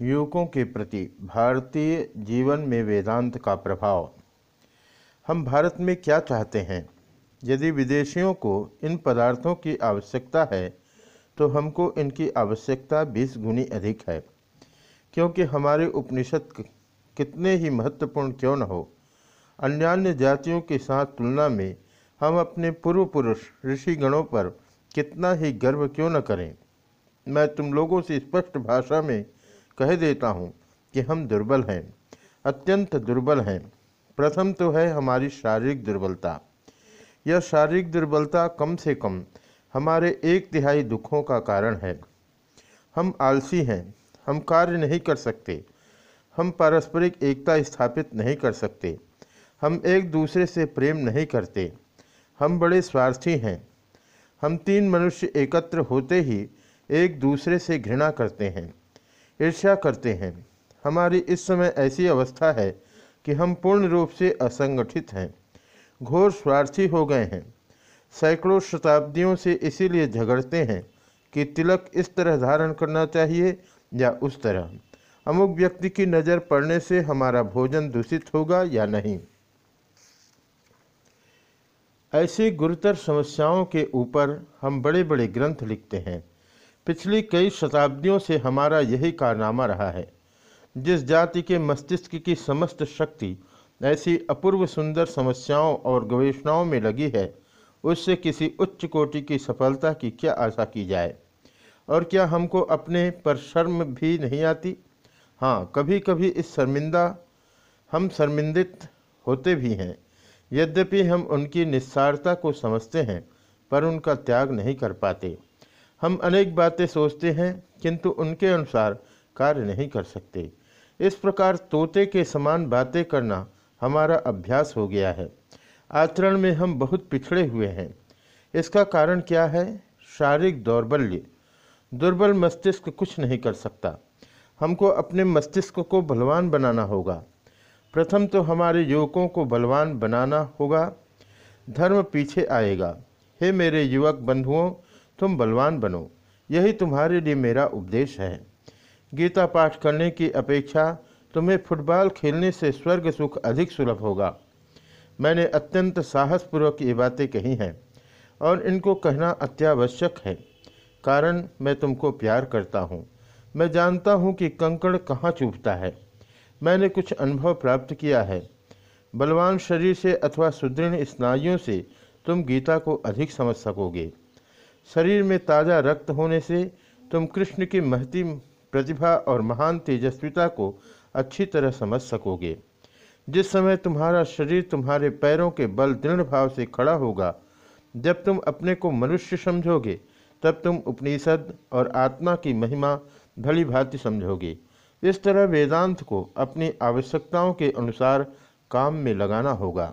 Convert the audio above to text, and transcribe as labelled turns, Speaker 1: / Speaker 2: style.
Speaker 1: युवकों के प्रति भारतीय जीवन में वेदांत का प्रभाव। हम भारत में क्या चाहते हैं? यदि विदेशियों को इन पदार्थों की आवश्यकता है तो हमको इनकी आवश्यकता बीस गुनी अधिक है। क्योंकि हमारे उपनिषद कितने ही महत्वपूर्ण क्यों न हो, अन्यान्य जातियों के साथ तुलना में हम अपने पूर्व पुरुष ऋषिगणों पर कितना ही गर्व क्यों न करें। मैं तुम लोगों से स्पष्ट भाषा में कह देता हूँ कि हम दुर्बल हैं, अत्यंत दुर्बल हैं। प्रथम तो है हमारी शारीरिक दुर्बलता। यह शारीरिक दुर्बलता कम से कम हमारे एक तिहाई दुखों का कारण है। हम आलसी हैं, हम कार्य नहीं कर सकते, हम पारस्परिक एकता स्थापित नहीं कर सकते, हम एक दूसरे से प्रेम नहीं करते, हम बड़े स्वार्थी हैं। हम तीन मनुष्य एकत्र होते ही एक दूसरे से घृणा करते हैं। ईर्ष्या करते हैं। हमारी इस समय ऐसी अवस्था है कि हम पूर्ण रूप से असंगठित हैं। घोर स्वार्थी हो गए हैं। सैकड़ों शताब्दियों से इसीलिए झगड़ते हैं कि तिलक इस तरह धारण करना चाहिए या उस तरह। अमुक व्यक्ति की नज़र पड़ने से हमारा भोजन दूषित होगा या नहीं? ऐसी गुरुतर समस्याओं के ऊपर हम बड़े बड़े ग्रंथ लिखते हैं। पिछली कई शताब्दियों से हमारा यही कारनामा रहा है। जिस जाति के मस्तिष्क की समस्त शक्ति ऐसी अपूर्व सुंदर समस्याओं और गवेषणाओं में लगी है, उससे किसी उच्च कोटि की सफलता की क्या आशा की जाए? और क्या हमको अपने पर शर्म भी नहीं आती? हाँ कभी कभी इस शर्मिंदा, हम शर्मिंदित होते भी हैं। यद्यपि हम उनकी निस्सारता को समझते हैं, पर उनका त्याग नहीं कर पाते। हम अनेक बातें सोचते हैं, किंतु उनके अनुसार कार्य नहीं कर सकते। इस प्रकार तोते के समान बातें करना हमारा अभ्यास हो गया है। आचरण में हम बहुत पिछड़े हुए हैं। इसका कारण क्या है? शारीरिक दौर्बल्य। दुर्बल मस्तिष्क कुछ नहीं कर सकता। हमको अपने मस्तिष्क को बलवान बनाना होगा। प्रथम तो हमारे युवकों को बलवान बनाना होगा। धर्म पीछे आएगा। हे मेरे युवक बंधुओं तुम बलवान बनो। यही तुम्हारे लिए मेरा उपदेश है। गीता पाठ करने की अपेक्षा तुम्हें फुटबॉल खेलने से स्वर्ग सुख अधिक सुलभ होगा। मैंने अत्यंत साहसपूर्वक ये बातें कही हैं और इनको कहना अत्यावश्यक है। कारण मैं तुमको प्यार करता हूँ। मैं जानता हूँ कि कंकड़ कहाँ चुभता है। मैंने कुछ अनुभव प्राप्त किया है। बलवान शरीर से अथवा सुदृढ़ स्नायुओं से तुम गीता को अधिक समझ सकोगे। शरीर में ताज़ा रक्त होने से तुम कृष्ण की महती प्रतिभा और महान तेजस्विता को अच्छी तरह समझ सकोगे। जिस समय तुम्हारा शरीर तुम्हारे पैरों के बल दृढ़ भाव से खड़ा होगा, जब तुम अपने को मनुष्य समझोगे, तब तुम उपनिषद और आत्मा की महिमा भली भांति समझोगे। इस तरह वेदांत को अपनी आवश्यकताओं के अनुसार काम में लगाना होगा।